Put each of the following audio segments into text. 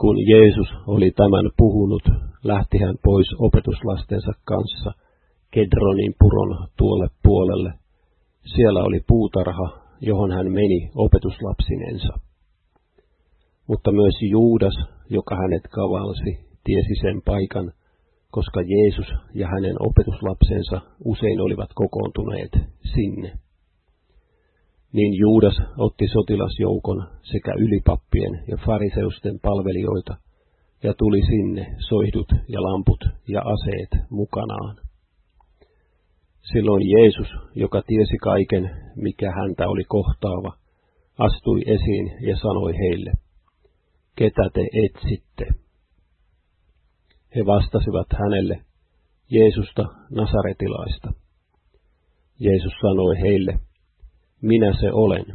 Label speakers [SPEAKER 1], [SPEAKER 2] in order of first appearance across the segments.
[SPEAKER 1] Kun Jeesus oli tämän puhunut, lähti hän pois opetuslastensa kanssa Kedronin puron tuolle puolelle. Siellä oli puutarha, johon hän meni opetuslapsinensa. Mutta myös Juudas, joka hänet kavalsi, tiesi sen paikan, koska Jeesus ja hänen opetuslapsensa usein olivat kokoontuneet sinne. Niin Juudas otti sotilasjoukon sekä ylipappien ja fariseusten palvelijoita ja tuli sinne soihdut ja lamput ja aseet mukanaan. Silloin Jeesus, joka tiesi kaiken, mikä häntä oli kohtaava, astui esiin ja sanoi heille, ketä te etsitte? He vastasivat hänelle, Jeesusta Nasaretilaista. Jeesus sanoi heille, minä se olen.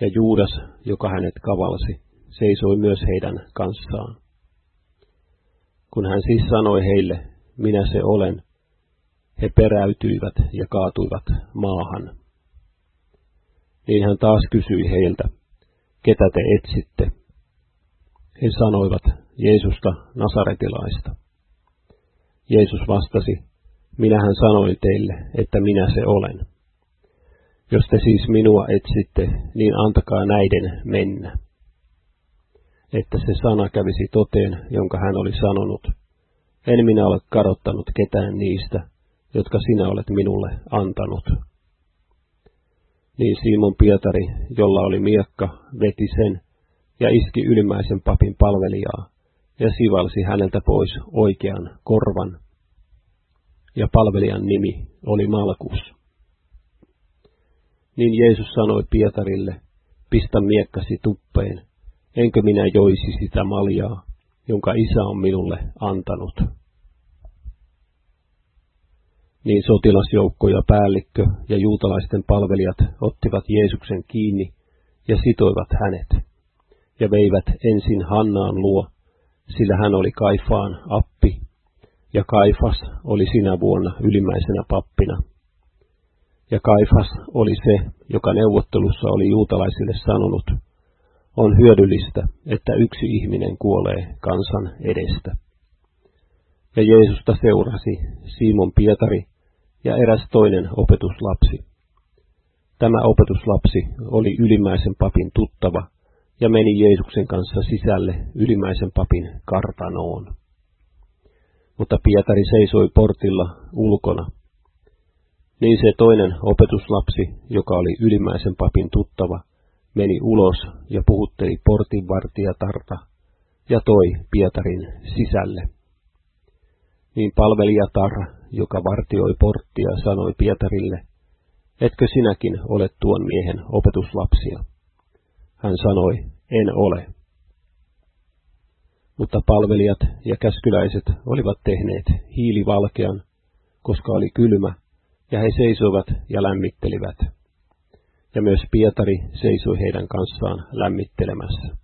[SPEAKER 1] Ja Juudas, joka hänet kavalsi, seisoi myös heidän kanssaan. Kun hän siis sanoi heille, minä se olen, he peräytyivät ja kaatuivat maahan. Niin hän taas kysyi heiltä, ketä te etsitte? He sanoivat, Jeesusta Nasaretilaista. Jeesus vastasi, minähän sanoin teille, että minä se olen. Jos te siis minua etsitte, niin antakaa näiden mennä. Että se sana kävisi toteen, jonka hän oli sanonut. En minä ole kadottanut ketään niistä, jotka sinä olet minulle antanut. Niin Simon Pietari, jolla oli miekka, veti sen ja iski ylimmäisen papin palvelijaa ja sivalsi häneltä pois oikean korvan. Ja palvelijan nimi oli Malkus. Niin Jeesus sanoi Pietarille, pistä miekkasi tuppeen, enkö minä joisi sitä maljaa, jonka isä on minulle antanut. Niin sotilasjoukko ja päällikkö ja juutalaisten palvelijat ottivat Jeesuksen kiinni ja sitoivat hänet, ja veivät ensin Hannaan luo, sillä hän oli Kaifaan appi, ja Kaifas oli sinä vuonna ylimmäisenä pappina. Ja Kaifas oli se, joka neuvottelussa oli juutalaisille sanonut, on hyödyllistä, että yksi ihminen kuolee kansan edestä. Ja Jeesusta seurasi Simon Pietari ja eräs toinen opetuslapsi. Tämä opetuslapsi oli ylimmäisen papin tuttava ja meni Jeesuksen kanssa sisälle ylimmäisen papin kartanoon. Mutta Pietari seisoi portilla ulkona niin se toinen opetuslapsi, joka oli ylimmäisen papin tuttava, meni ulos ja puhutteli portinvartijatarta ja toi Pietarin sisälle. Niin palvelijatar, joka vartioi porttia, sanoi Pietarille, etkö sinäkin ole tuon miehen opetuslapsia? Hän sanoi, en ole. Mutta palvelijat ja käskyläiset olivat tehneet hiilivalkean, koska oli kylmä, ja he seisoivat ja lämmittelivät. Ja myös Pietari seisoi heidän kanssaan lämmittelemässä.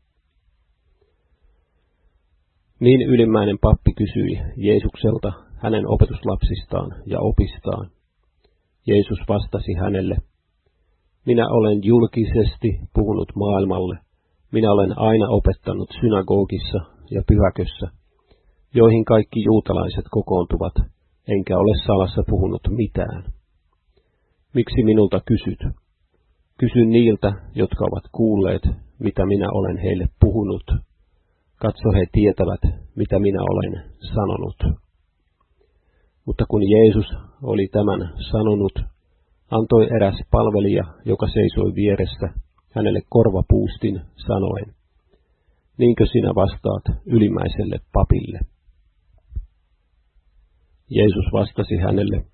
[SPEAKER 1] Niin ylimmäinen pappi kysyi Jeesukselta hänen opetuslapsistaan ja opistaan. Jeesus vastasi hänelle, minä olen julkisesti puhunut maailmalle, minä olen aina opettanut synagogissa ja pyhäkössä, joihin kaikki juutalaiset kokoontuvat, enkä ole salassa puhunut mitään. Miksi minulta kysyt? Kysyn niiltä, jotka ovat kuulleet, mitä minä olen heille puhunut. Katso, he tietävät, mitä minä olen sanonut. Mutta kun Jeesus oli tämän sanonut, antoi eräs palvelija, joka seisoi vieressä, hänelle korvapuustin sanoen, niinkö sinä vastaat ylimmäiselle papille? Jeesus vastasi hänelle,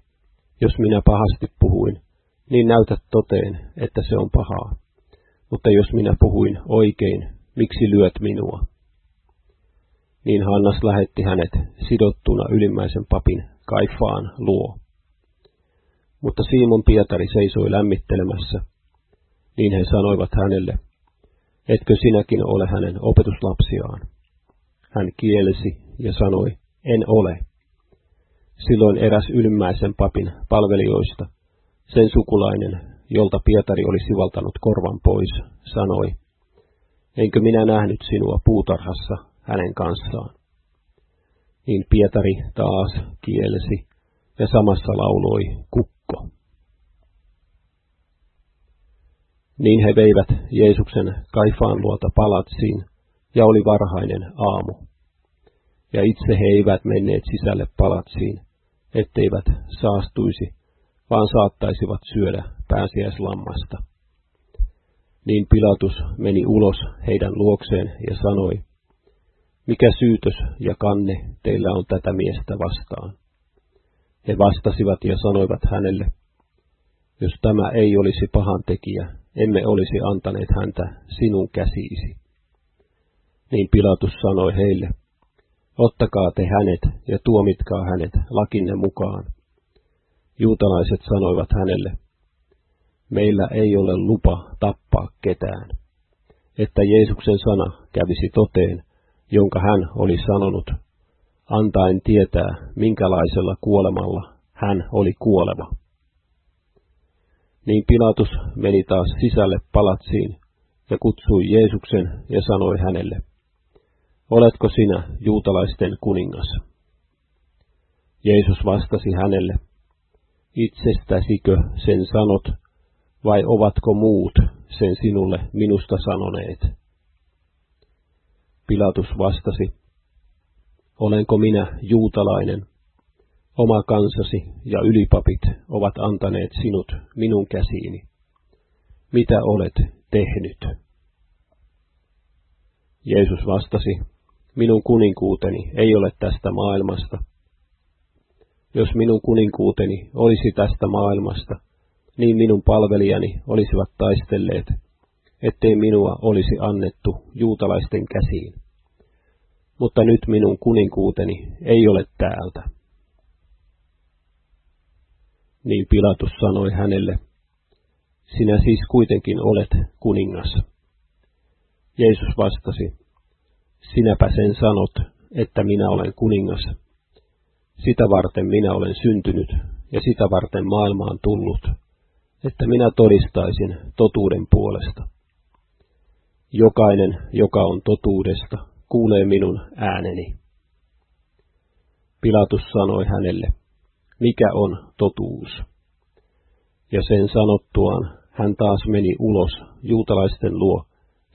[SPEAKER 1] jos minä pahasti puhuin, niin näytä toteen, että se on pahaa. Mutta jos minä puhuin oikein, miksi lyöt minua? Niin Hannas lähetti hänet sidottuna ylimmäisen papin Kaifaan luo. Mutta Simon Pietari seisoi lämmittelemässä. Niin he sanoivat hänelle, etkö sinäkin ole hänen opetuslapsiaan? Hän kielsi ja sanoi, en ole. Silloin eräs ylimmäisen papin palvelijoista, sen sukulainen, jolta Pietari oli sivaltanut korvan pois, sanoi, Enkö minä nähnyt sinua puutarhassa hänen kanssaan? Niin Pietari taas kielsi ja samassa lauloi kukko. Niin he veivät Jeesuksen Kaifaan luota palatsiin, ja oli varhainen aamu. Ja itse he eivät menneet sisälle palatsiin, etteivät saastuisi, vaan saattaisivat syödä pääsiäislammasta. Niin Pilatus meni ulos heidän luokseen ja sanoi, mikä syytös ja kanne teillä on tätä miestä vastaan? He vastasivat ja sanoivat hänelle, jos tämä ei olisi pahan tekijä, emme olisi antaneet häntä sinun käsiisi. Niin Pilatus sanoi heille, ottakaa te hänet ja tuomitkaa hänet lakinne mukaan. Juutalaiset sanoivat hänelle, meillä ei ole lupa tappaa ketään, että Jeesuksen sana kävisi toteen, jonka hän oli sanonut, antaen tietää, minkälaisella kuolemalla hän oli kuoleva. Niin Pilatus meni taas sisälle palatsiin ja kutsui Jeesuksen ja sanoi hänelle, Oletko sinä juutalaisten kuningas? Jeesus vastasi hänelle, Itsestäsikö sen sanot, vai ovatko muut sen sinulle minusta sanoneet? Pilatus vastasi, Olenko minä juutalainen? Oma kansasi ja ylipapit ovat antaneet sinut minun käsiini. Mitä olet tehnyt? Jeesus vastasi, minun kuninkuuteni ei ole tästä maailmasta. Jos minun kuninkuuteni olisi tästä maailmasta, niin minun palvelijani olisivat taistelleet, ettei minua olisi annettu juutalaisten käsiin. Mutta nyt minun kuninkuuteni ei ole täältä. Niin Pilatus sanoi hänelle, sinä siis kuitenkin olet kuningas. Jeesus vastasi, sinäpä sen sanot, että minä olen kuningas. Sitä varten minä olen syntynyt ja sitä varten maailmaan tullut, että minä todistaisin totuuden puolesta. Jokainen, joka on totuudesta, kuulee minun ääneni. Pilatus sanoi hänelle, mikä on totuus? Ja sen sanottuaan hän taas meni ulos juutalaisten luo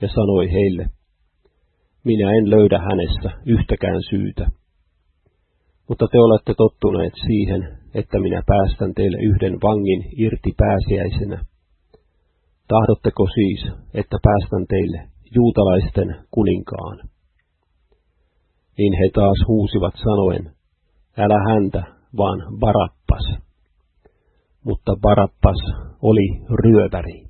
[SPEAKER 1] ja sanoi heille, minä en löydä hänessä yhtäkään syytä. Mutta te olette tottuneet siihen, että minä päästän teille yhden vangin irti pääsiäisenä. Tahdotteko siis, että päästän teille juutalaisten kuninkaan? Niin he taas huusivat sanoen, älä häntä, vaan Barappas. Mutta Barappas oli ryöväri.